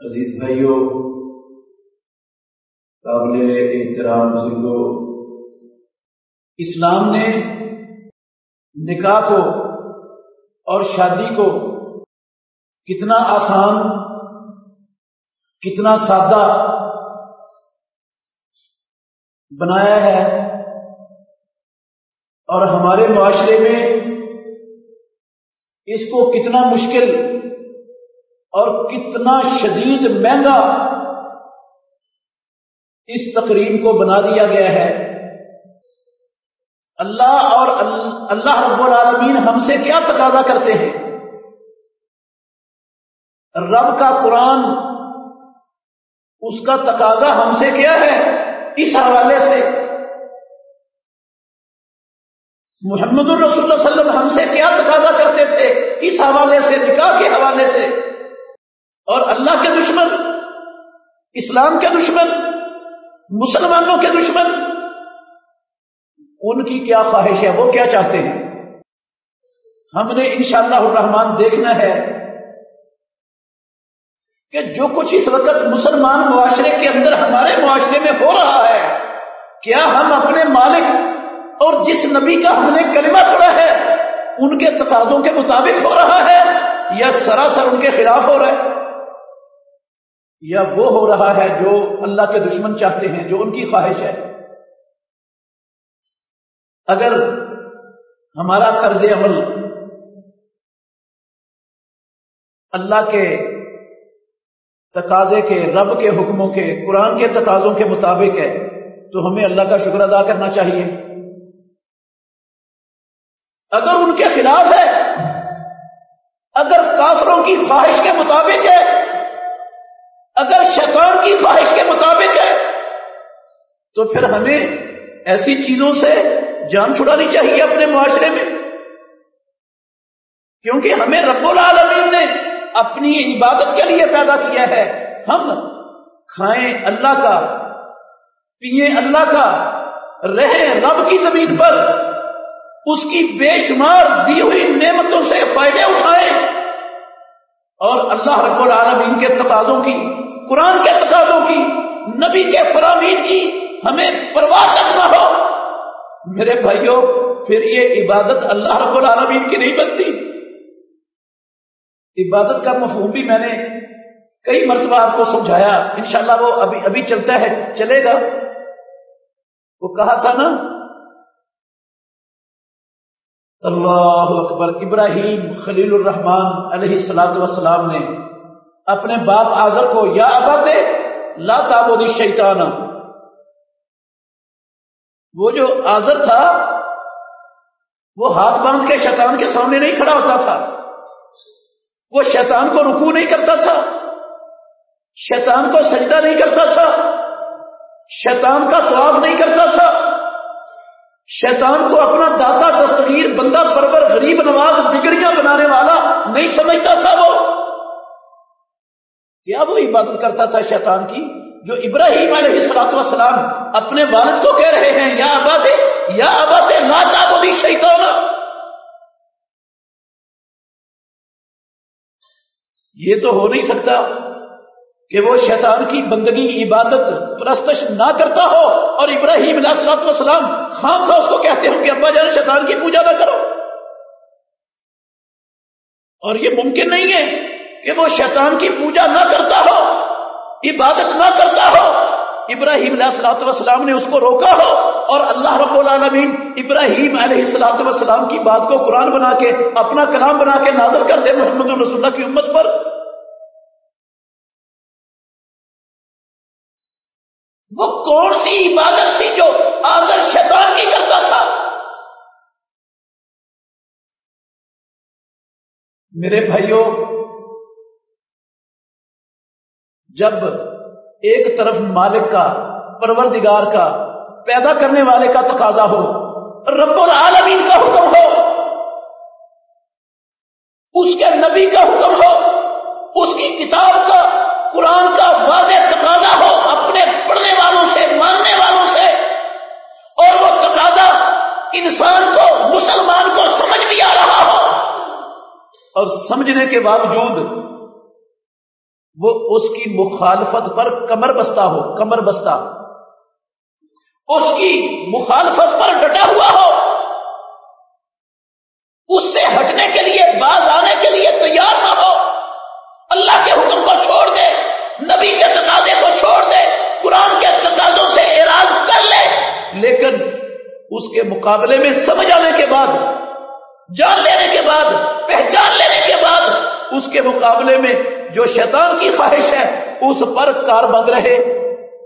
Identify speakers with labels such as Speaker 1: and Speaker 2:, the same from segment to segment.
Speaker 1: عزیز بھائیوں قابل احترام بزرگوں اسلام نے نکاح کو اور شادی کو کتنا آسان، کتنا سادہ بنایا ہے اور ہمارے معاشرے میں اس کو کتنا مشکل اور کتنا شدید مہنگا اس تقریب کو بنا دیا گیا ہے۔ اللہ اور اللہ رب العالمین ہم سے کیا تقاضا کرتے ہیں؟ رب کا قرآن، اس کا تقاضا ہم سے کیا ہے؟ اس حوالے سے۔ محمد الرسول اللہ علیہ وسلم ہم سے کیا تقاضا کرتے تھے؟ اس حوالے سے، نکاح کے حوالے سے۔ اور اللہ کے دشمن، اسلام کے دشمن، مسلمانوں کے دشمن۔ ان کی کیا خواہش ہے؟ وہ کیا چاہتے ہیں؟ ہم نے انشاءاللہ الرحمن دیکھنا ہے کہ جو کچھ اس وقت مسلمان معاشرے کے اندر ہمارے معاشرے میں ہو رہا ہے، کیا ہم اپنے مالک اور جس نبی کا ہم نے کلمہ پڑھا ہے، ان کے تقاضوں کے مطابق ہو رہا ہے یا سراسر ان کے خلاف ہو رہا ہے؟ یا وہ ہو رہا ہے جو اللہ کے دشمن چاہتے ہیں، جو ان کی خواہش ہے۔ اگر ہمارا طرز عمل اللہ کے تقاضے کے، رب کے حکموں کے، قرآن کے تقاضوں کے مطابق ہے، تو ہمیں اللہ کا شکر ادا کرنا چاہیے۔ اگر ان کے خلاف ہے، اگر کافروں کی خواہش کے مطابق ہے تو پھر ہمیں ایسی چیزوں سے جان چھڑانی چاہیے اپنے معاشرے میں۔ کیونکہ ہمیں رب العالمین نے اپنی عبادت کے لیے پیدا کیا ہے۔ ہم کھائیں اللہ کا، پیئیں اللہ کا، رہیں رب کی زمین پر، اس کی بے شمار دی ہوئی نعمتوں سے فائدے اٹھائیں۔ اور اللہ رب العالمین کے تقاضوں کی، قرآن کے تقاضوں کی، نبی کے فرامین کی ہمیں پرواہ کرنا ہو۔ میرے بھائیوں پھر یہ عبادت اللہ رب العالمین کی نہیں بنتی۔ عبادت کا مفہوم بھی میں نے کئی مرتبہ آپ کو سمجھایا۔ انشاءاللہ وہ ابھی ابھی چلتا ہے، چلے گا۔ وہ کہا تھا نا، اللہ اکبر، ابراہیم خلیل الرحمان علیہ السلاۃ وسلام نے اپنے باپ آزر کو، یا ابا لا تابودی شیطان وہ جو آزر تھا، وہ ہاتھ باندھ کے شیطان کے سامنے نہیں کھڑا ہوتا تھا۔ وہ شیطان کو رکو نہیں کرتا تھا۔ شیطان کو سجدہ نہیں کرتا تھا۔ شیطان کا طواف نہیں کرتا تھا۔ شیطان کو اپنا داتا دستگیر، بندہ پرور، غریب، نواز، بگڑیاں بنانے والا نہیں سمجھتا تھا وہ۔ کیا وہ عبادت کرتا تھا شیطان کی؟ جو ابراہیم علیہ السلاط وسلام اپنے والد کو کہہ رہے ہیں، یا آباد یا آباد لاتا بدی شیطان۔ یہ تو ہو نہیں سکتا کہ وہ شیطان کی بندگی، عبادت پرستش نہ کرتا ہو اور ابراہیم علیہ السلاط وسلام خام تھا اس کو کہتے ہو کہ ابا جان، شیطان کی پوجا نہ کرو۔ اور یہ ممکن نہیں ہے کہ وہ شیطان کی پوجا نہ کرتا ہو عبادت نہ کرتا ہو، ابراہیم علیہ السلاۃ وسلام نے اس کو روکا ہو اور اللہ رب العالمین ابراہیم علیہ السلاۃ وسلام کی بات کو قرآن بنا کے، اپنا کلام بنا کے نازل کر دے محمد رسول اللہ کی امت پر۔ وہ کون سی عبادت تھی جو آزر شیطان کی کرتا تھا؟ میرے بھائیوں جب ایک طرف مالک کا، پروردگار کا، پیدا کرنے والے کا تقاضا ہو، رب العالمین کا حکم ہو، اس کے نبی کا حکم ہو، اس کی کتاب کا، قرآن کا واضح تقاضا ہو، اپنے پڑھنے والوں سے، ماننے والوں سے، اور وہ تقاضا انسان کو، مسلمان کو سمجھ بھی آ رہا ہو۔ اور سمجھنے کے باوجود وہ اس کی مخالفت پر کمر بستہ ہو، کمر بستہ۔ اس کی مخالفت پر ڈٹا ہوا ہو۔ اس سے ہٹنے کے لیے، باز آنے کے لیے تیار نہ ہو۔ اللہ کے حکم کو چھوڑ دے، نبی کے تقاضے کو چھوڑ دے، قرآن کے تقاضوں سے اعراض کر لے۔ لیکن اس کے مقابلے میں سمجھ آنے کے بعد، جان لینے کے بعد، پہچان لینے کے بعد، اس کے مقابلے میں جو شیطان کی خواہش ہے، اس پر کار بند رہے،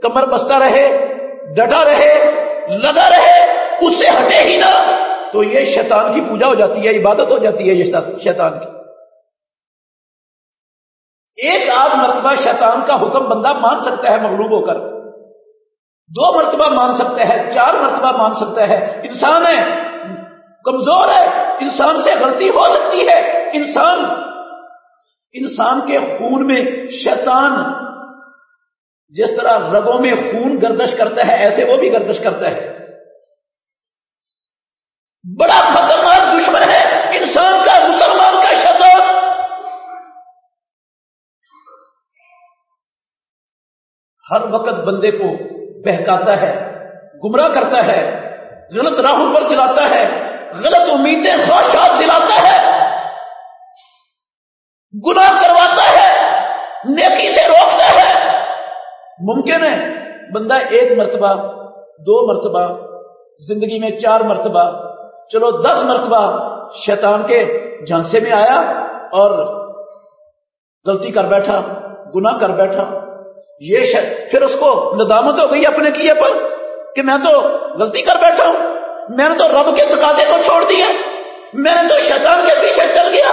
Speaker 1: کمر بستہ رہے، ڈٹا رہے، لگا رہے، اس سے ہٹے ہی نہ۔ تو یہ شیطان کی پوجا ہو جاتی ہے، عبادت ہو جاتی ہے یہ شیطان کی۔ ایک آدھ مرتبہ شیطان کا حکم بندہ مان سکتا ہے مغلوب ہو کر۔ دو مرتبہ مان سکتا ہے، چار مرتبہ مان سکتا ہے۔ انسان ہے، کمزور ہے، انسان سے غلطی ہو سکتی ہے۔ انسان انسان کے خون میں شیطان جس طرح رگوں میں خون گردش کرتا ہے، ایسے وہ بھی گردش کرتا ہے۔ بڑا خطرناک دشمن ہے انسان کا، مسلمان کا شیطان۔ ہر وقت بندے کو بہکاتا ہے، گمراہ کرتا ہے، غلط راہوں پر چلاتا ہے، غلط امیدیں، خواہشات دلاتا ہے۔ گناہ کرواتا ہے، نیکی سے روکتا ہے۔ ممکن ہے بندہ ایک مرتبہ، دو مرتبہ، زندگی میں چار مرتبہ، چلو دس مرتبہ شیطان کے جھانسے میں آیا اور غلطی کر بیٹھا، گناہ کر بیٹھا۔ یہ شاید پھر اس کو ندامت ہو گئی اپنے کیے پر کہ میں تو غلطی کر بیٹھا ہوں، میں نے تو رب کے تقاضے کو چھوڑ دیا، میں نے تو شیطان کے پیچھے چل گیا۔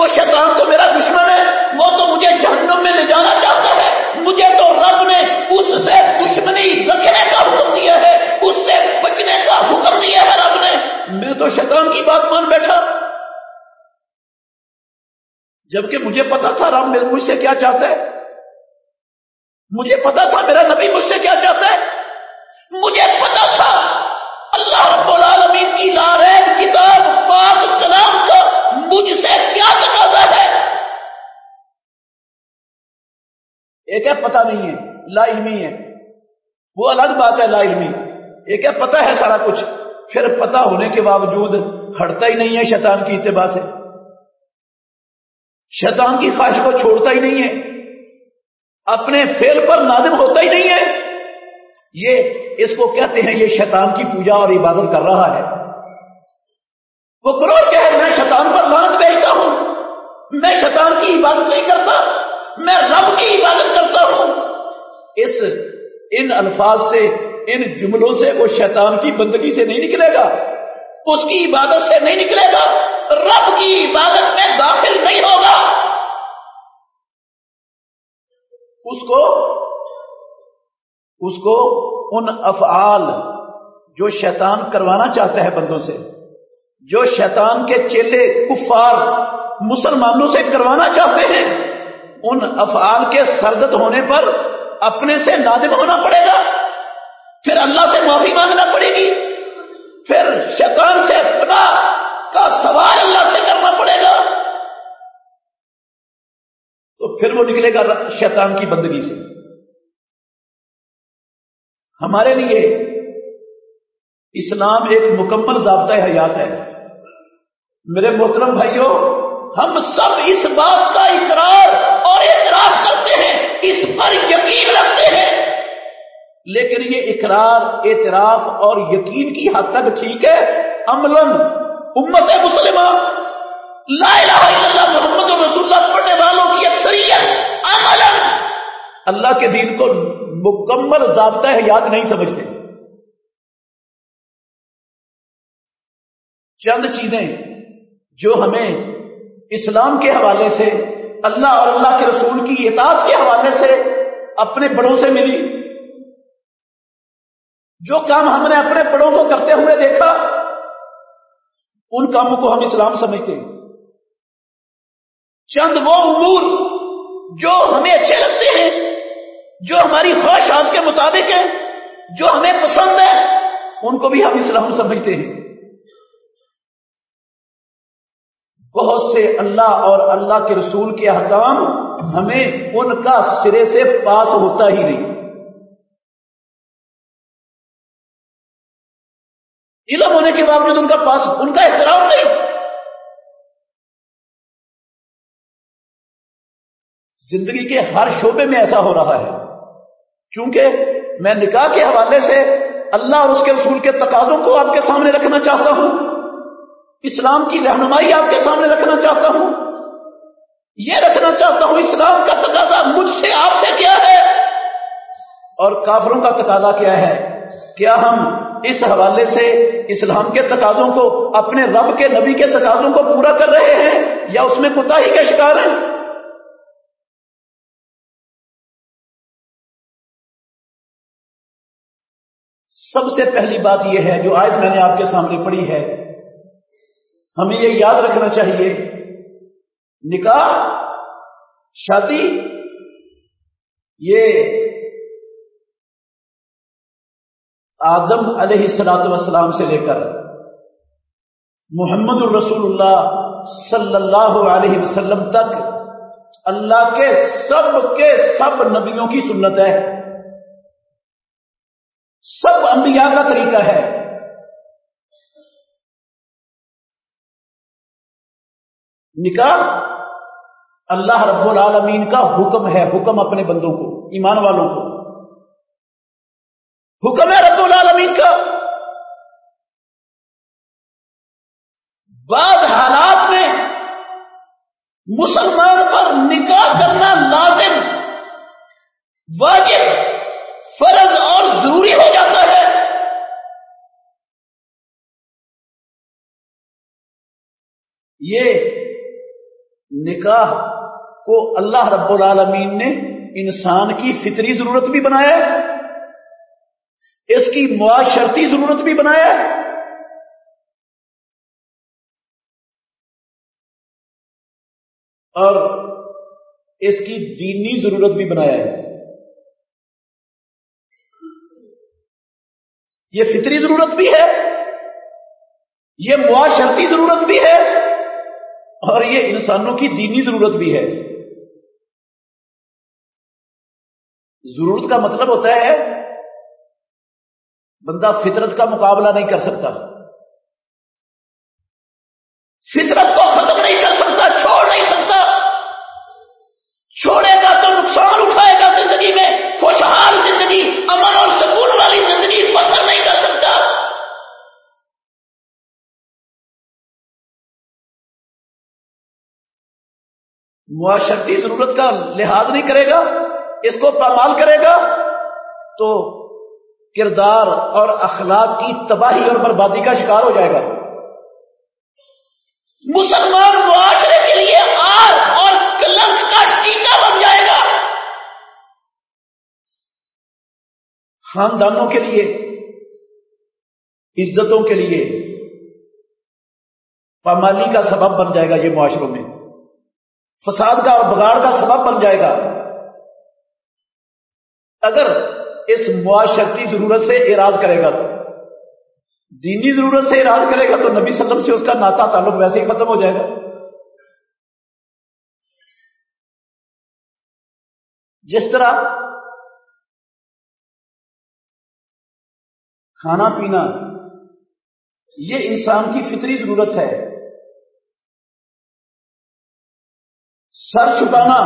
Speaker 1: وہ شیطان تو میرا دشمن ہے، وہ تو مجھے جہنم میں لے جانا چاہتا ہے۔ مجھے تو رب نے اس سے دشمنی رکھنے کا حکم دیا ہے، اس سے بچنے کا حکم دیا ہے رب نے۔ میں تو شیطان کی بات مان بیٹھا۔ جبکہ مجھے پتا تھا رب مجھ سے کیا چاہتا ہے۔ مجھے پتا تھا میرا نبی مجھ سے کیا چاہتا ہے۔ مجھے پتا تھا اللہ رب العالمین کی نارین کتاب، پاک کلام کا مجھ سے کیا تقاضا ہے ایک ہے پتہ نہیں ہے؟ لا علمی ہے۔ وہ الگ بات ہے لا علمی۔ ایک ہے پتہ ہے سارا کچھ؟ پھر پتہ ہونے کے باوجود ہٹتا ہی نہیں ہے، شیطان کی اتباع سے۔ شیطان کی خواہش کو چھوڑتا ہی نہیں ہے۔ اپنے فیل پر نادم ہوتا ہی نہیں ہے۔ یہ اس کو کہتے ہیں، یہ شیطان کی پوجا اور عبادت کر رہا ہے۔ وہ کروڑ کہ میں شیطان پر لانت بھیجتا ہوں۔ میں شیطان کی عبادت نہیں کرتا۔ میں رب کی عبادت کرتا ہوں۔ اس ان الفاظ سے، ان جملوں سے وہ شیطان کی بندگی سے نہیں نکلے گا۔ اس کی عبادت سے نہیں نکلے گا۔ رب کی عبادت میں داخل نہیں ہوگا۔ اس کو اس کو ان افعال جو شیطان کروانا چاہتا ہے بندوں سے، جو شیطان کے چیلے کفار مسلمانوں سے کروانا چاہتے ہیں ان افعال کے سرزد ہونے پر اپنے سے نادم ہونا پڑے گا۔ پھر اللہ سے معافی مانگنا پڑے گی۔ پھر شیطان سے اپنا کا سوال اللہ سے کرنا پڑے گا۔ تو پھر وہ نکلے گا شیطان کی بندگی سے۔ ہمارے لیے اسلام ایک مکمل ضابطۂ حیات ہے۔ میرے محترم بھائیوں ہم سب اس بات کا اقرار اور اعتراف کرتے ہیں، اس پر یقین رکھتے ہیں۔ لیکن یہ اقرار، اعتراف اور یقین کی حد تک ٹھیک ہے۔ امل امت مسلمہ، لا الہ الا اللہ محمد رسول اللہ پڑھنے والوں کی اکثریت عمل اللہ کے دین کو مکمل ضابطہ ہے، یاد نہیں سمجھتے۔ چند چیزیں جو ہمیں اسلام کے حوالے سے، اللہ اور اللہ کے رسول کی اطاعت کے حوالے سے اپنے بڑوں سے ملی۔ جو کام ہم نے اپنے بڑوں کو کرتے ہوئے دیکھا، ان کاموں کو ہم اسلام سمجھتے ہیں۔ چند وہ امور جو ہمیں اچھے لگتے ہیں، جو ہماری خواہشات کے مطابق ہیں، جو ہمیں پسند ہے ان کو بھی ہم اسلام سمجھتے ہیں۔ بہت سے اللہ اور اللہ کے رسول کے احکام ہمیں ان کا سرے سے پاس ہوتا ہی نہیں۔ علم ہونے کے باوجود ان کا پاس، ان کا احترام نہیں۔ زندگی کے ہر شعبے میں ایسا ہو رہا ہے۔ چونکہ میں نکاح کے حوالے سے اللہ اور اس کے رسول کے تقاضوں کو آپ کے سامنے رکھنا چاہتا ہوں۔ اسلام کی رہنمائی آپ کے سامنے رکھنا چاہتا ہوں۔ یہ رکھنا چاہتا ہوں، اسلام کا تقاضا مجھ سے آپ سے کیا ہے؟ اور کافروں کا تقاضا کیا ہے؟ کیا ہم اس حوالے سے اسلام کے تقاضوں کو اپنے رب کے نبی کے تقاضوں کو پورا کر رہے ہیں یا اس میں کوتا ہی کا شکار ہیں؟ سب سے پہلی بات یہ ہے جو آج میں نے آپ کے سامنے پڑھی ہے ہمیں یہ یاد رکھنا چاہیے۔ نکاح، شادی، یہ آدم علیہ السلاط وسلام سے لے کر محمد الرسول اللہ صلی اللہ علیہ وسلم تک اللہ کے سب کے سب نبیوں کی سنت ہے۔ سب انبیاء کا طریقہ ہے۔ نکاح اللہ رب العالمین کا حکم ہے، حکم اپنے بندوں کو، ایمان والوں کو۔ حکم ہے رب العالمین کا۔ بعض حالات میں مسلمان پر نکاح کرنا لازم، واجب، فرض اور ضروری ہو جاتا ہے۔ یہ نکاح کو اللہ رب العالمین نے انسان کی فطری ضرورت بھی بنایا اس کی معاشرتی ضرورت بھی بنایا اور اس کی دینی ضرورت بھی بنایا ہے۔ یہ فطری ضرورت بھی ہے، یہ معاشرتی ضرورت بھی ہے۔ اور یہ انسانوں کی دینی ضرورت بھی ہے۔ ضرورت کا مطلب ہوتا ہے بندہ فطرت کا مقابلہ نہیں کر سکتا۔ معاشرتی ضرورت کا لحاظ نہیں کرے گا، اس کو پامال کرے گا، تو کردار اور اخلاق کی تباہی اور بربادی کا شکار ہو جائے گا۔ مسلمان معاشرے کے لیے آر اور کلنک کا ٹیکا بن جائے گا۔ خاندانوں کے لیے، عزتوں کے لیے پامالی کا سبب بن جائے گا یہ معاشروں میں۔ فساد کا اور بگاڑ کا سبب بن جائے گا۔ اگر اس معاشرتی ضرورت سے اراض کرے گا تو، دینی ضرورت سے اراض کرے گا تو نبی صلی اللہ علیہ وسلم سے اس کا ناتا تعلق ویسے ہی ختم ہو جائے گا۔ جس طرح کھانا پینا، یہ انسان کی فطری ضرورت ہے۔ سر چھپانا،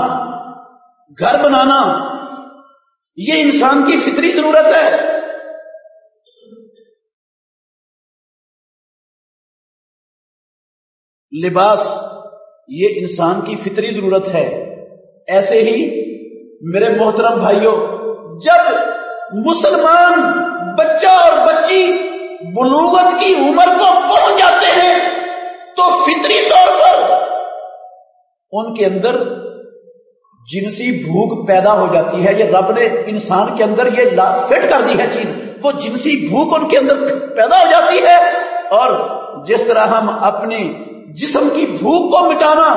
Speaker 1: گھر بنانا، یہ انسان کی فطری ضرورت ہے۔ لباس، یہ انسان کی فطری ضرورت ہے۔ ایسے ہی میرے محترم بھائیوں جب مسلمان بچہ اور بچی بلوغت کی عمر کو پہنچ جاتے ہیں، تو فطری طور پر ان کے اندر جنسی بھوک پیدا ہو جاتی ہے، یہ رب نے انسان کے اندر یہ فٹ کر دی ہے چیز۔ وہ جنسی بھوک ان کے اندر پیدا ہو جاتی ہے اور جس طرح ہم اپنے جسم کی بھوک کو مٹانا،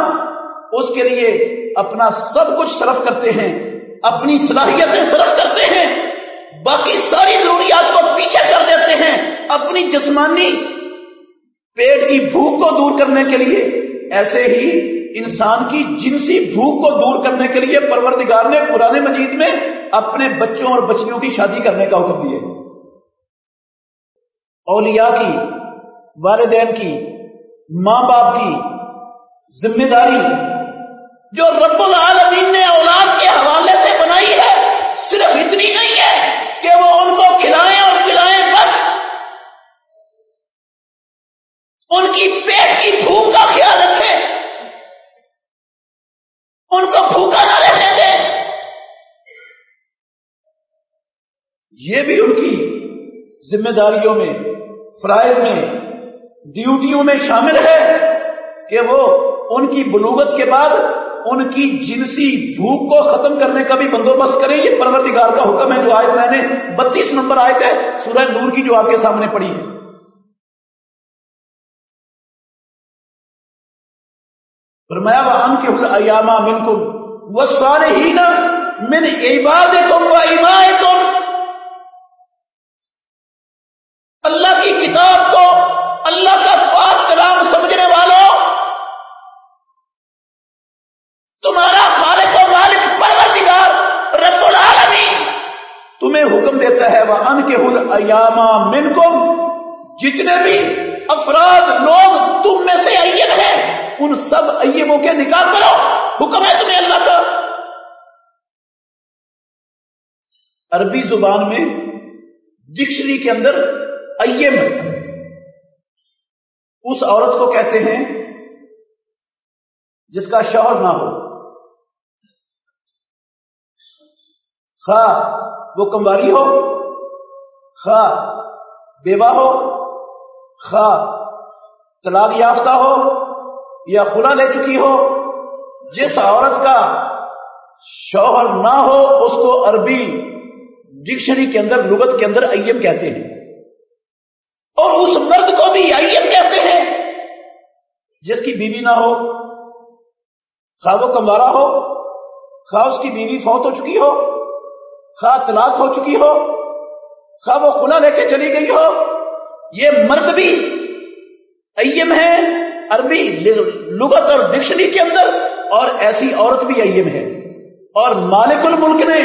Speaker 1: اس کے لیے اپنا سب کچھ صرف کرتے ہیں، اپنی صلاحیتیں صرف کرتے ہیں، باقی ساری ضروریات کو پیچھے کر دیتے ہیں۔ اپنی جسمانی پیٹ کی بھوک کو دور کرنے کے لیے ایسے ہی انسان کی جنسی بھوک کو دور کرنے کے لیے پروردگار نے پرانے مجید میں اپنے بچوں اور بچیوں کی شادی کرنے کا حکم دیے اولیاء کی، والدین کی ماں باپ کی ذمہ داری جو رب العالمین نے اولاد کے حوالے سے بنائی ہے، صرف اتنی نہیں ہے کہ وہ ان کو کھلائیں اور پلائیں بس۔ ان کی پیٹ کی یہ بھی ان کی ذمہ داریوں میں، فرائض میں، ڈیوٹیوں میں شامل ہے کہ وہ ان کی بلوغت کے بعد ان کی جنسی بھوک کو ختم کرنے کا بھی بندوبست کریں۔ یہ پروردگار کا حکم ہے جو آج میں نے بتیس نمبر آئے تھے سورہ نور کی جو آپ کے سامنے پڑی ہے۔ فرمایا وہ کے ایاما من کم وہ سارے ہی نا من عبادکم و ایمائے کم اللہ کی کتاب کو اللہ کا پاک کلام سمجھنے والوں، تمہارا خالق و مالک پروردگار رب العالمین، تمہیں حکم دیتا ہے وہ ان کے حل ایاما من جتنے بھی افراد، لوگ تم میں سے ایب ہیں، ان سب ایبوں کے نکاح کرو، حکم ہے تمہیں اللہ کا۔ عربی زبان میں ڈکشنری کے اندر ایم اس عورت کو کہتے ہیں جس کا شوہر نہ ہو۔ خواہ وہ کمواری ہو، خواہ بیوہ ہو، خواہ طلاق یافتہ ہو یا خلا لے چکی ہو، جس عورت کا شوہر نہ ہو، اس کو عربی ڈکشنری کے اندر، لغت کے اندر ایم کہتے ہیں۔ اور اس مرد کو بھی ایم کہتے ہیں۔ جس کی بیوی نہ ہو، خواہ وہ کمارا ہو، خواہ اس کی بیوی فوت ہو چکی ہو، خواہ طلاق ہو چکی ہو، خواہ وہ خلا لے کے چلی گئی ہو، یہ مرد بھی ایم ہے۔ عربی لغت اور ڈکشنری کے اندر اور ایسی عورت بھی ایم ہے۔ اور مالک الملک نے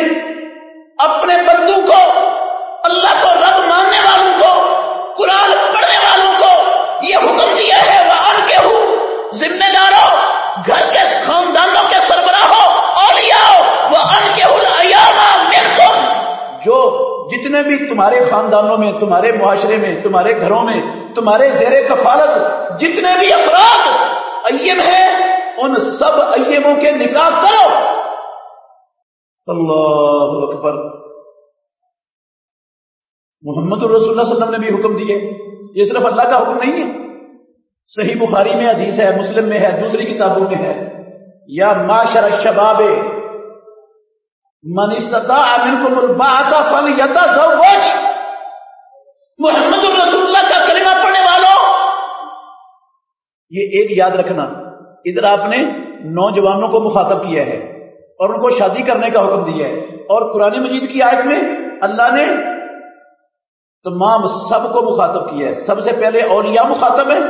Speaker 1: اپنے بندوں کو اللہ کو رب ماننے والوں کو قرآن پڑھنے والوں کو یہ حکم دیا ہے وہ ان کے ہوں ذمہ داروں گھر کے خاندانوں کے سربراہوں اولیاء وہ ان کے ہوں جو جتنے بھی تمہارے خاندانوں میں، تمہارے معاشرے میں، تمہارے گھروں میں، تمہارے زیر کفالت جتنے بھی افراد ایم ہیں، ان سب ایموں کے نکاح کرو۔ اللہ اکبر۔ محمد الرسول اللہ صلی اللہ علیہ وسلم نے بھی حکم دیے۔ یہ صرف اللہ کا حکم نہیں ہے۔ صحیح بخاری میں حدیث ہے، مسلم میں ہے، دوسری کتابوں میں ہے۔ یا معاشر الشباب من استطاع منکم الباعت فلیتزوج. محمد الرسول اللہ کا کلمہ پڑھنے والوں. یہ ایک یاد رکھنا، ادھر آپ نے نوجوانوں کو مخاطب کیا ہے اور ان کو شادی کرنے کا حکم دیا ہے اور قرآن مجید کی آیت میں اللہ نے تمام سب کو مخاطب کیا ہے۔ سب سے پہلے اولیاء مخاطب ہیں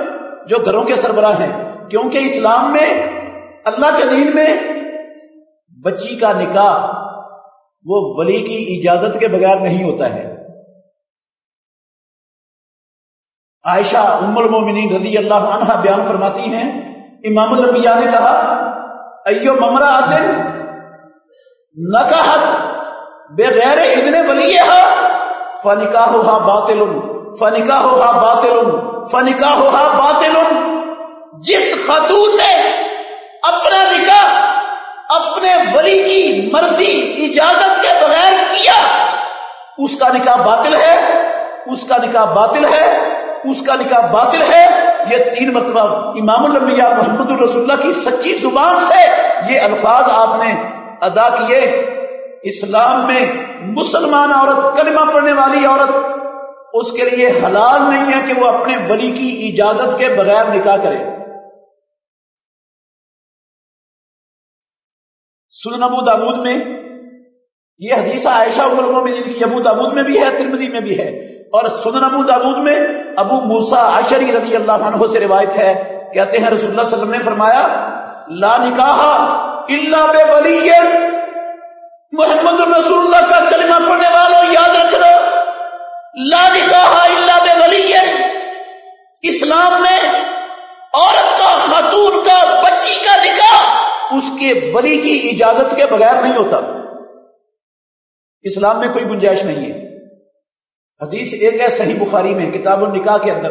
Speaker 1: جو گھروں کے سربراہ ہیں، کیونکہ اسلام میں، اللہ کے دین میں بچی کا نکاح وہ ولی کی اجازت کے بغیر نہیں ہوتا ہے۔ عائشہ ام المومنین رضی اللہ عنہ بیان فرماتی ہیں۔ امام الانبیاء نے کہا، ایو ممرا آتن نکاحت بغیر ادن ولی فنکاہ باطل فنکاہ باطل فنکاہ باطل جس خاتون نے اپنا نکاح اپنے ولی کی مرضی اجازت کے بغیر کیا؟ اس کا نکاح باطل ہے، اس کا نکاح باطل ہے، اس کا نکاح باطل ہے۔ یہ تین مرتبہ امام الانبیاء محمد الرسول اللہ کی سچی زبان سے یہ الفاظ آپ نے ادا کیے۔ اسلام میں مسلمان عورت کلمہ پڑھنے والی عورت اس کے لیے حلال نہیں ہے کہ وہ اپنے ولی کی اجازت کے بغیر نکاح کرے۔ سنن ابو داود میں، یہ حدیث عائشہ میں کی، ابو داود میں بھی ہے ترمزی میں بھی ہے۔ اور سنن ابو داود میں ابو موسا عشری رضی اللہ عنہ سے روایت ہے۔ کہتے ہیں رسول اللہ صلی اللہ علیہ وسلم نے فرمایا، لا نکاح اللہ بے ولی محمد الرسول اللہ ولی کی اجازت کے بغیر نہیں ہوتا۔ اسلام میں کوئی گنجائش نہیں ہے۔ حدیث ایک ہے صحیح بخاری میں، کتاب النکاح کے اندر۔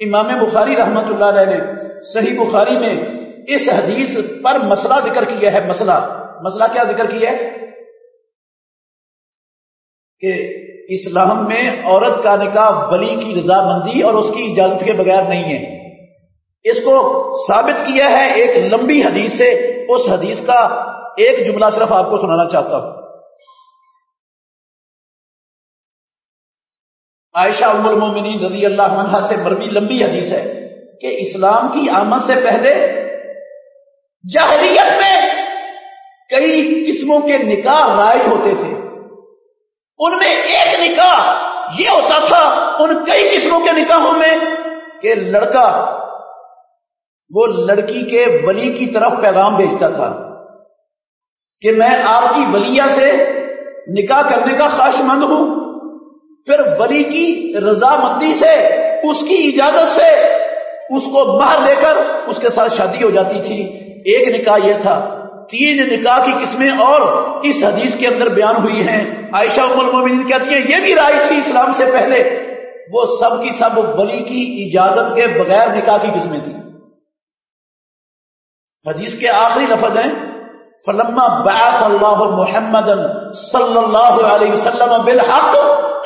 Speaker 1: امام بخاری رحمت اللہ علیہ نے صحیح بخاری میں اس حدیث پر مسئلہ ذکر کیا ہے، مسئلہ۔ مسئلہ کیا ذکر کیا ہے؟ کہ اسلام میں عورت کا نکاح ولی کی رضامندی اور اس کی اجازت کے بغیر نہیں ہے۔ اس کو ثابت کیا ہے ایک لمبی حدیث سے اس حدیث کا ایک جملہ صرف آپ کو سنانا چاہتا ہوں۔ عائشہ ام المومنین رضی اللہ عنہ سے مرمی لمبی حدیث ہے کہ اسلام کی آمد سے پہلے جاہلیت میں کئی قسموں کے نکاح رائج ہوتے تھے۔ ان میں ایک نکاح یہ ہوتا تھا، ان کئی قسموں کے نکاحوں میں کہ لڑکا وہ لڑکی کے ولی کی طرف پیغام بھیجتا تھا کہ میں آپ کی ولیہ سے نکاح کرنے کا خواہش مند ہوں۔ پھر ولی کی رضامندی سے، اس کی اجازت سے اس کو مہر دے کر اس کے ساتھ شادی ہو جاتی تھی۔ ایک نکاح یہ تھا۔ تین نکاح کی قسمیں اور اس حدیث کے اندر بیان ہوئی ہیں۔ عائشہ المومنین کہتی ہیں، یہ بھی رائے تھی اسلام سے پہلے۔ وہ سب کی سب ولی کی اجازت کے بغیر نکاح کی قسمیں تھیں۔ حدیث کے آخری لفظ ہیں، فلما بعث اللہ محمد صلی اللہ علیہ وسلم بالحق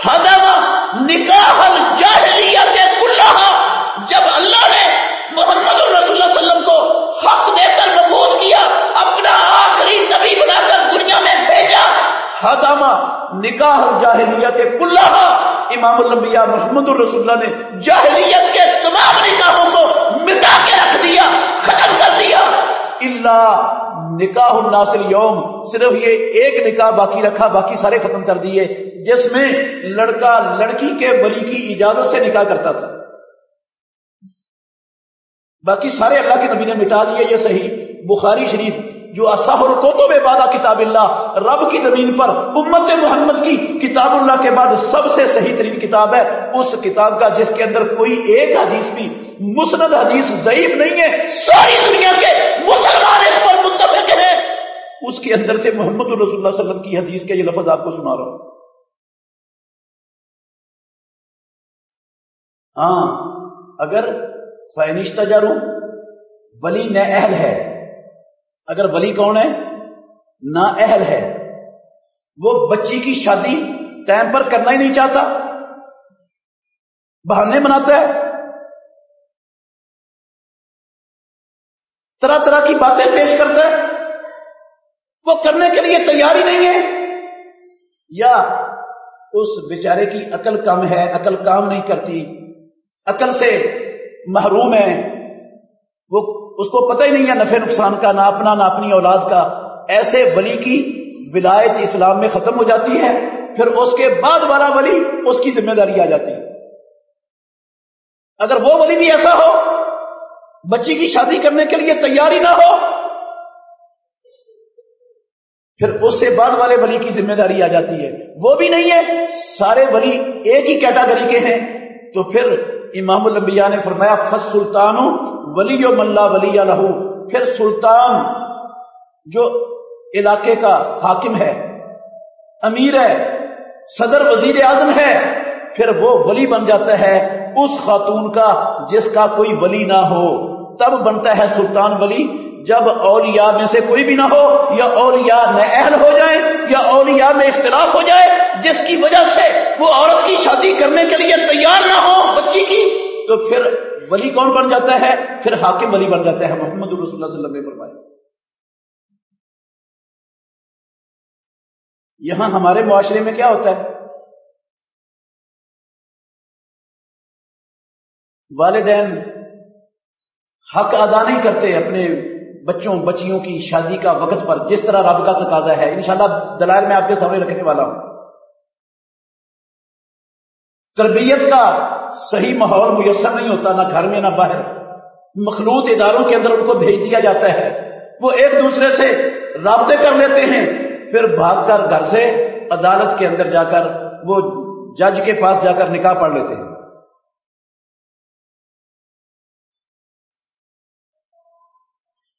Speaker 1: حدم نکاح الجاہلیت کلہا جب اللہ نے محمد رسول اللہ صلی اللہ علیہ وسلم کو حق دے کر مبوض کیا، اپنا آخری نبی بنا کر دنیا میں بھیجا حدم نکاح الجاہلیت کلہا امام الانبیاء محمد الرسول اللہ نے جاہلیت کے تمام نکاحوں کو مٹا کے رکھ دیا، ختم کر اللہ نکاح الناصر یوم صرف یہ ایک نکاح باقی رکھا، باقی سارے ختم کر دیے، جس میں لڑکا لڑکی کے ولی کی اجازت سے نکاح کرتا تھا۔ باقی سارے اللہ کے نبی نے مٹا دیے، یہ صحیح بخاری شریف جو اصح القتب بادہ کتاب اللہ، رب کی زمین پر، امت محمد کی کتاب اللہ کے بعد سب سے صحیح ترین کتاب ہے۔ اس کتاب کا جس کے اندر کوئی ایک حدیث بھی، مسند حدیث ضعیف نہیں ہے، ساری دنیا کے مسلمان اس پر متفق ہیں۔ اس کے اندر سے محمد الرسول اللہ علیہ وسلم کی حدیث کے یہ لفظ آپ کو سنا رہا ہوں۔ ہاں اگر فینش تجارو ولی نہ اہل ہے اگر ولی کون ہے؟ نا اہل ہے۔ وہ بچی کی شادی ٹائم پر کرنا ہی نہیں چاہتا۔ بہانے مناتا ہے۔ طرح طرح کی باتیں پیش کرتا ہے۔ وہ کرنے کے لیے تیاری نہیں ہے۔ یا اس بیچارے کی عقل کم ہے، عقل کام نہیں کرتی۔ عقل سے محروم ہے۔ وہ اس کو پتہ ہی نہیں ہے نفع نقصان کا، نہ اپنا، نہ اپنی اولاد کا۔ ایسے ولی کی ولایت اسلام میں ختم ہو جاتی ہے، پھر اس کے بعد والا ولی اس کی ذمہ داری آ جاتی۔ ہے اگر وہ ولی بھی ایسا ہو، بچی کی شادی کرنے کے لیے تیاری نہ ہو، پھر اس سے بعد والے ولی کی ذمہ داری آ جاتی ہے۔ وہ بھی نہیں ہے، سارے ولی ایک ہی کیٹاگری کے ہیں، تو پھر امام الانبیاء نے فرمایا، فس سلطان ولی و ملا ولی لہو پھر سلطان جو علاقے کا حاکم ہے، امیر ہے، صدر وزیر اعظم ہے، پھر وہ ولی بن جاتا ہے، اس خاتون کا جس کا کوئی ولی نہ ہو۔ تب بنتا ہے سلطان ولی، جب اولیاء میں سے کوئی بھی نہ ہو، یا اولیاء نہ اہل ہو جائے یا اولیاء میں اختلاف ہو جائے جس کی وجہ سے وہ عورت کی شادی کرنے کے لیے تیار نہ ہو، بچی کی، تو پھر ولی کون بن جاتا ہے؟ پھر حاکم ولی بن جاتا ہے، محمد اللہ صلی اللہ علیہ وسلم نے فرمایا۔ یہاں ہمارے معاشرے میں کیا ہوتا ہے؟ والدین حق ادا نہیں کرتے اپنے بچوں، بچیوں کی شادی کا وقت پر، جس طرح رب کا تقاضا ہے۔ انشاءاللہ دلائل میں آپ کے سامنے رکھنے والا ہوں۔ تربیت کا صحیح ماحول میسر نہیں ہوتا، نہ گھر میں نہ باہر۔ مخلوط اداروں کے اندر ان کو بھیج دیا جاتا ہے۔ وہ ایک دوسرے سے رابطے کر لیتے ہیں۔ پھر بھاگ کر گھر سے عدالت کے اندر جا کر وہ جج کے پاس جا کر نکاح پڑھ لیتے ہیں۔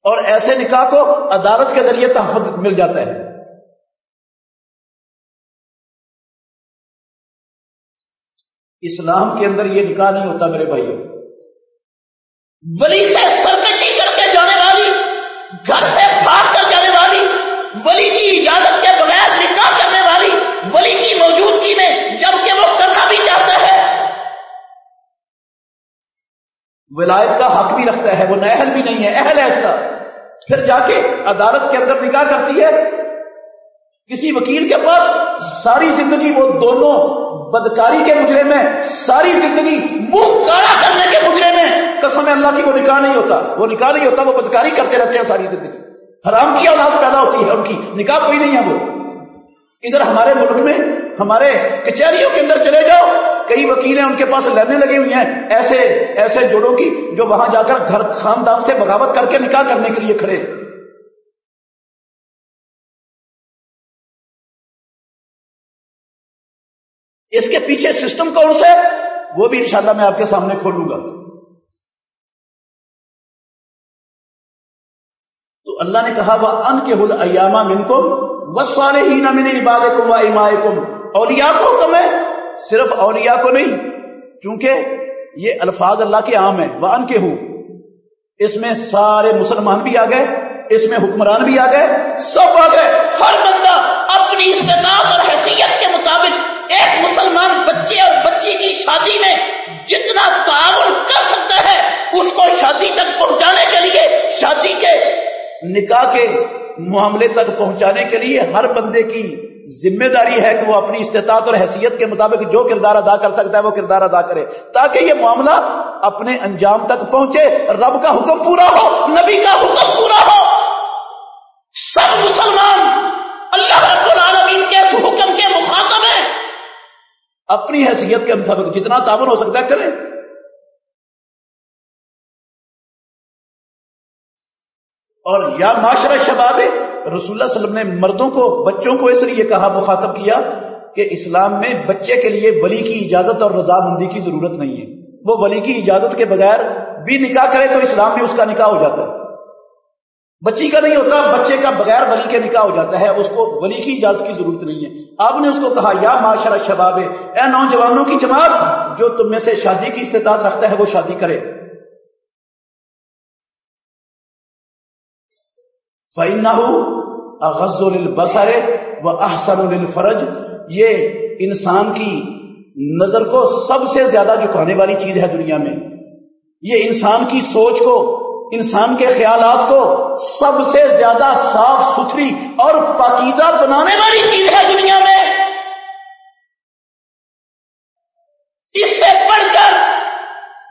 Speaker 1: اور ایسے نکاح کو عدالت کے ذریعے تحفظ مل جاتا ہے۔ اسلام کے اندر یہ نکاح نہیں ہوتا میرے بھائیوں
Speaker 2: ولی سے سرکشی کر کے جانے والی، گھر سے بھاگ کر جانے والی، ولی کی اجازت کے بغیر نکاح کرنے والی، ولی کی موجودگی میں جبکہ وہ کرنا بھی چاہتا ہے۔
Speaker 1: ولایت کا حق بھی رکھتا ہے، وہ نہل بھی نہیں ہے، اہل ہے اس کا۔ پھر جا کے عدالت کے اندر نکاح کرتی ہے۔ کسی وکیل کے پاس ساری زندگی وہ دونوں بدکاری کے مجرے میں، ساری زندگی منہ کاڑا کرنے کے مجرے میں۔ قسم اللہ کی وہ نکاح نہیں ہوتا۔ وہ نکاح نہیں ہوتا، وہ بدکاری کرتے رہتے ہیں ساری زندگی۔ حرام کی اولاد پیدا ہوتی ہے، ان کی نکاح کوئی نہیں ہے وہ۔ ادھر ہمارے ملک میں، ہمارے کچہریوں کے اندر چلے جاؤ، کئی وکیلیں ان کے پاس لڑنے لگی ہوئی ہیں۔ ایسے ایسے جوڑوں کی جو وہاں جا کر گھر خاندان سے بغاوت کر کے نکاح کرنے کے لیے کھڑے۔ اس کے پیچھے سسٹم کون سا ہے؟ وہ بھی انشاءاللہ میں آپ کے سامنے کھولوں گا۔ تو اللہ نے کہا وہ ان کے ہل ایامہ من کم وسوارے ہی نہ من عباد کم و امائے کم اولیا کو حکم ہے، صرف اولیاء کو نہیں، چونکہ یہ الفاظ اللہ کے عام ہیں۔ وہ ان کے ہوں اس میں سارے مسلمان بھی آ گئے اس میں حکمران بھی آ گئے سب آ گئے
Speaker 2: ہر بندہ اپنی استطاعت اور حیثیت کے مطابق ایک مسلمان بچے اور بچی کی شادی میں جتنا تعاون کر سکتا ہے، اس کو شادی تک پہنچانے کے لیے، شادی کے
Speaker 1: نکاح کے معاملے تک پہنچانے کے لیے ہر بندے کی ذمہ داری ہے کہ وہ اپنی استطاعت اور حیثیت کے مطابق جو کردار ادا کر سکتا ہے، وہ کردار ادا کرے۔ تاکہ یہ معاملہ اپنے انجام تک پہنچے، رب کا حکم پورا ہو، نبی کا حکم پورا ہو۔
Speaker 2: سب مسلمان اللہ رب العالمین کے حکم کے مخاطب ہیں
Speaker 1: اپنی حیثیت کے مطابق جتنا تعاون ہو سکتا ہے کریں۔ اور یا معاشرہ شباب رسول اللہ علیہ وسلم نے مردوں کو، بچوں کو اس لیے کہا، مخاطب کیا کہ اسلام میں بچے کے لیے ولی کی اجازت اور رضامندی کی ضرورت نہیں ہے۔ وہ ولی کی اجازت کے بغیر بھی نکاح کرے تو اسلام میں اس کا نکاح ہو جاتا ہے۔ بچی کا نہیں ہوتا، بچے کا بغیر ولی کے نکاح ہو جاتا ہے، اس کو ولی کی اجازت کی ضرورت نہیں ہے۔ آپ نے اس کو کہا، یا معاشرہ شباب، اے نوجوانوں کی جماعت، جو تم میں سے شادی کی استطاعت رکھتا ہے، وہ شادی کرے۔ فائن اغز البصر و احسن الفرج یہ انسان کی نظر کو سب سے زیادہ جھکانے والی چیز ہے دنیا میں۔ یہ انسان کی سوچ کو انسان کے خیالات کو سب سے زیادہ صاف ستھری اور پاکیزہ بنانے والی چیز ہے دنیا میں۔
Speaker 2: اس سے پڑھ کر،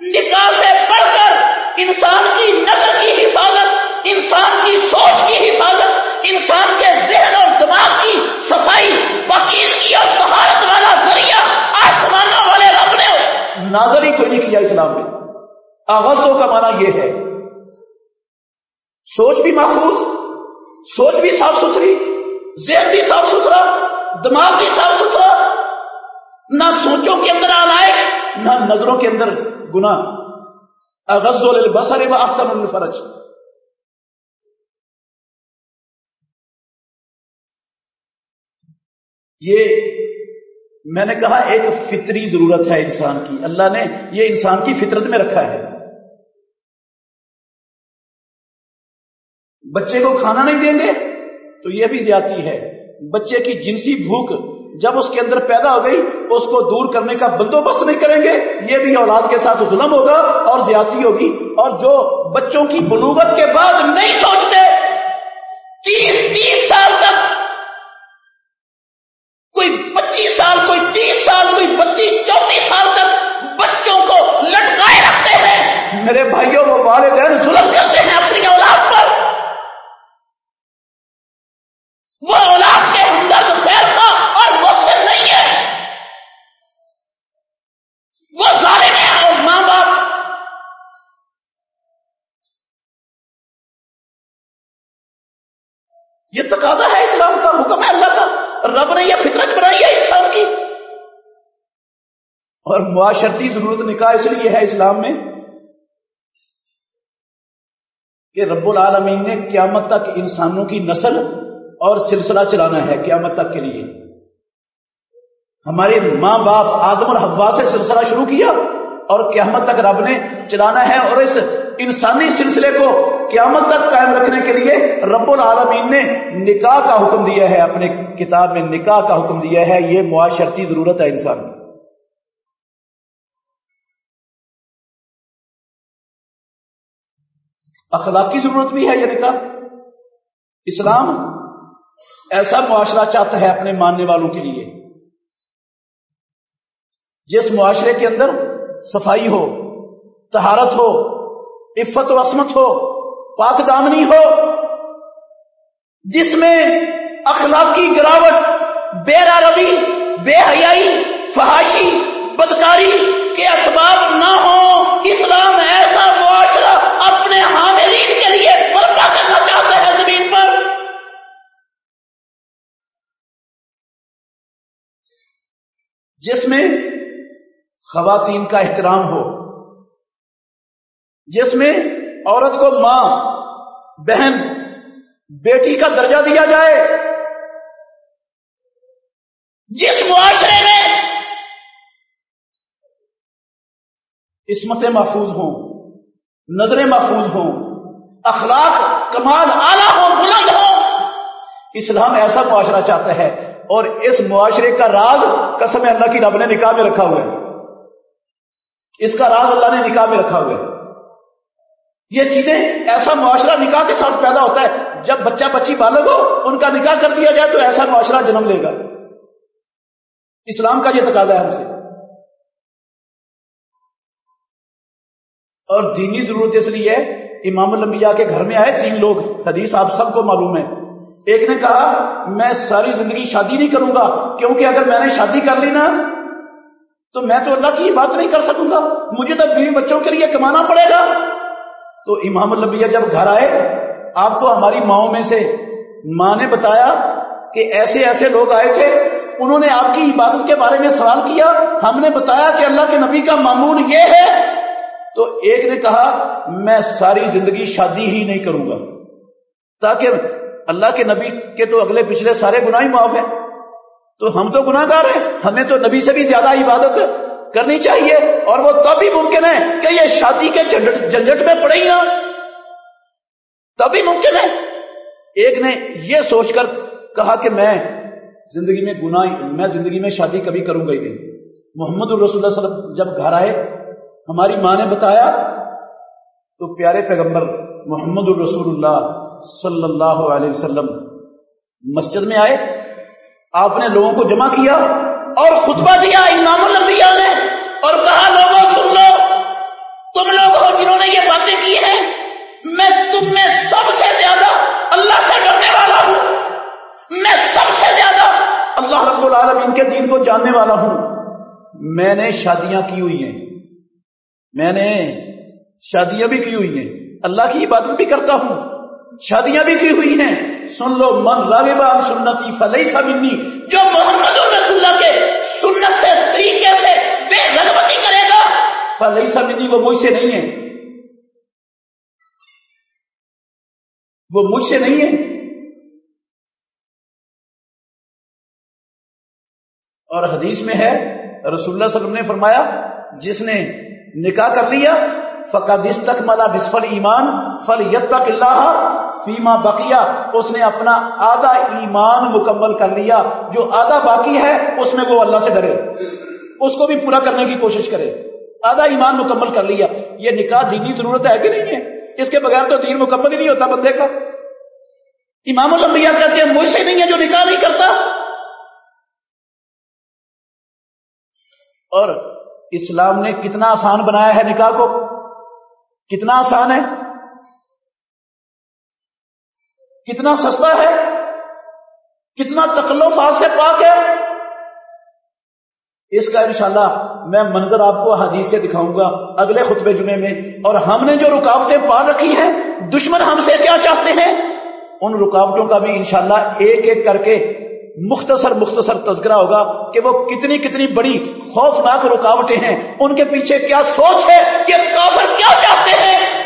Speaker 2: نکاح سے پڑھ کر، انسان کی نظر کی حفاظت، انسان کی سوچ کی حفاظت، انسان کے ذہن اور دماغ کی صفائی، پاکیزگی اور طہارت والا ذریعہ آسمانوں والے رب نے
Speaker 1: ناظر ہی کوئی نہیں کیا اسلام میں آغازوں کا معنی یہ ہے سوچ بھی محفوظ، سوچ بھی صاف ستھری، ذہن بھی صاف ستھرا، دماغ بھی صاف ستھرا۔ نہ سوچوں کے اندر آلائش نہ نظروں کے اندر گنا اغز البصر و احسن الفرج یہ میں نے کہا ایک فطری ضرورت ہے انسان کی۔ اللہ نے یہ انسان کی فطرت میں رکھا ہے۔ بچے کو کھانا نہیں دیں گے؟ تو یہ بھی زیادتی ہے۔ بچے کی جنسی بھوک جب اس کے اندر پیدا ہو گئی، اس کو دور کرنے کا بندوبست نہیں کریں گے، یہ بھی اولاد کے ساتھ ظلم ہوگا اور زیادتی ہوگی۔ اور جو بچوں کی بلوغت کے بعد نہیں سوچتے،
Speaker 2: تیس تیس سال تک، کوئی پچیس سال، کوئی تیس سال، کوئی بتیس چونتیس سال تک بچوں کو لٹکائے رکھتے ہیں۔
Speaker 1: میرے بھائیوں، وہ والدین ظلم
Speaker 2: کرتے ہیں اپنی اولاد پر وہ اولاد کے ہمدرد خیر تھا اور محسن نہیں ہے وہ ظالم ہے اور ماں باپ
Speaker 1: یہ تقاضا ہے اسلام کا حکم ہے اللہ کا رب نے یہ فطرت بنائی ہے انسان کی اور معاشرتی ضرورت نکاح اس لیے ہے اسلام میں کہ رب العالمین نے قیامت تک انسانوں کی نسل اور سلسلہ چلانا ہے قیامت تک کے لیے۔ ہمارے ماں باپ آدم اور حوا سے سلسلہ شروع کیا اور قیامت تک رب نے چلانا ہے اور اس انسانی سلسلے کو قیامت تک قائم رکھنے کے لیے رب العالمین نے نکاح کا حکم دیا ہے، اپنے کتاب میں نکاح کا حکم دیا ہے۔ یہ معاشرتی ضرورت ہے انسان اخلاقی ضرورت بھی ہے یعنی یہ نکاح اسلام ایسا معاشرہ چاہتا ہے اپنے ماننے والوں کے لیے، جس معاشرے کے اندر صفائی ہو تہارت ہو، عفت و عصمت ہو، پاک دامنی ہو، جس میں اخلاقی گراوٹ، بے روی بے حیائی، فحاشی، بدکاری کے اسباب نہ ہو اسلام ایسا جس میں خواتین کا احترام ہو، جس میں عورت کو ماں، بہن، بیٹی کا درجہ دیا جائے، جس معاشرے میں عصمتیں محفوظ ہوں، نظریں محفوظ ہوں، اخلاق، کمال، اعلی ہو بلند ہو اسلام ایسا معاشرہ چاہتا ہے اور اس معاشرے کا راز قسم اللہ کی رب نے نکاح میں رکھا ہوا ہے۔ اس کا راز اللہ نے نکاح میں رکھا ہوا ہے۔ یہ چیزیں ایسا معاشرہ نکاح کے ساتھ پیدا ہوتا ہے۔ جب بچہ بچی بالغ ہو، ان کا نکاح کر دیا جائے تو ایسا معاشرہ جنم لے گا۔ اسلام کا یہ تقاضا ہے ہم سے۔ اور دینی ضرورت اس لیے امام الانبیاء کے گھر میں آئے تین لوگ، حدیث آپ سب کو معلوم ہے۔ ایک نے کہا، میں ساری زندگی شادی نہیں کروں گا، کیونکہ اگر میں نے شادی کر لی نا، تو میں تو اللہ کی بات نہیں کر سکوں گا۔ مجھے تو بیوی بچوں کے لیے کمانا پڑے گا۔ تو امام النبیہ جب گھر آئے، آپ کو ہماری ماؤں میں سے ماں نے بتایا کہ ایسے ایسے لوگ آئے تھے، انہوں نے آپ کی عبادت کے بارے میں سوال کیا۔ ہم نے بتایا کہ اللہ کے نبی کا معمول یہ ہے۔ تو ایک نے کہا، میں ساری زندگی شادی ہی نہیں کروں گا، تاکہ اللہ کے نبی کے تو اگلے پچھلے سارے گناہ ہی معاف ہیں۔ تو ہم تو گناہ گار ہیں۔ ہمیں تو نبی سے بھی زیادہ عبادت کرنی چاہیے۔ اور وہ تب ممکن ہے کہ یہ شادی کے جھنجٹ میں پڑے ہی نا تبھی ممکن ہے۔ ایک نے یہ سوچ کر کہا کہ میں زندگی میں گنا میں زندگی میں شادی کبھی کروں گا ہی نہیں۔ محمد الرسول اللہ وسلم جب گھر آئے، ہماری ماں نے بتایا، تو پیارے پیغمبر محمد الرسول اللہ صلی اللہ علیہ وسلم مسجد میں آئے، آپ نے لوگوں کو جمع کیا اور خطبہ دیا امام الانبیاء نے اور کہا، لوگوں، سن لو، تم لوگ ہو جنہوں نے یہ باتیں کی ہیں، میں تم میں سب سے زیادہ اللہ سے ڈرنے والا ہوں۔ میں سب سے زیادہ اللہ رب العالمین کے دین کو جاننے والا ہوں۔ میں نے شادیاں کی ہوئی ہیں۔ میں نے شادیاں بھی کی ہوئی ہیں۔ اللہ کی عبادت بھی کرتا ہوں۔ شادیاں بھی کی ہوئی ہیں۔ سن لو، من راغبا سنتی فلئی سبنی جو محمد الرسول کے سنت سے، طریقے سے بے رغبتی کرے گا فلئی سبنی وہ مجھ سے نہیں ہے۔ وہ مجھ سے نہیں ہے۔ اور حدیث میں ہے، رسول اللہ صلی اللہ علیہ وسلم نے فرمایا، جس نے نکاح کر لیا فقدس تک ملا بسفل ایمان فل تک اللہ فیما بقیہ اس نے اپنا آدھا ایمان مکمل کر لیا. جو آدھا باقی ہے، اس میں وہ اللہ سے ڈرے. اس کو بھی پورا کرنے کی کوشش کرے. آدھا ایمان مکمل کر لیا. یہ نکاح دینی ضرورت ہے کہ نہیں ہے؟ اس کے بغیر تو دین مکمل ہی نہیں ہوتا بندے کا. امام الانبیاء کہتے ہیں، مجھ سے نہیں ہے جو نکاح نہیں کرتا. اور اسلام نے کتنا آسان بنایا ہے نکاح کو؟ کتنا آسان ہے؟ کتنا سستا ہے؟ کتنا تکلفات سے پاک ہے؟ اس کا انشاءاللہ میں منظر آپ کو حدیث سے دکھاؤں گا اگلے خطبے جمعے میں، اور ہم نے جو رکاوٹیں پال رکھی ہیں، دشمن ہم سے کیا چاہتے ہیں؟ ان رکاوٹوں کا بھی انشاءاللہ ایک ایک کر کے مختصر مختصر تذکرہ ہوگا کہ وہ کتنی کتنی بڑی خوفناک رکاوٹیں ہیں۔ ان کے پیچھے کیا سوچ ہے؟ کہ کافر کیا چاہتے ہیں؟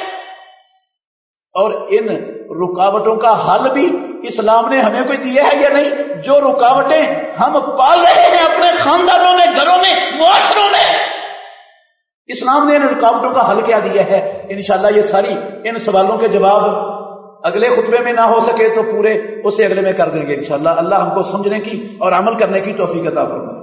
Speaker 1: اور ان رکاوٹوں کا حل بھی اسلام نے ہمیں کوئی دیا ہے یا نہیں؟ جو رکاوٹیں ہم پال رہے ہیں اپنے خاندانوں میں، گھروں میں، معاشروں میں۔ اسلام نے ان رکاوٹوں کا حل کیا دیا ہے۔ انشاءاللہ یہ ساری ان سوالوں کے جواب اگلے خطبے میں نہ ہو سکے تو پورے اسے اگلے میں کر دیں گے انشاءاللہ۔ اللہ ہم کو سمجھنے کی اور عمل کرنے کی توفیق عطا فرمائے۔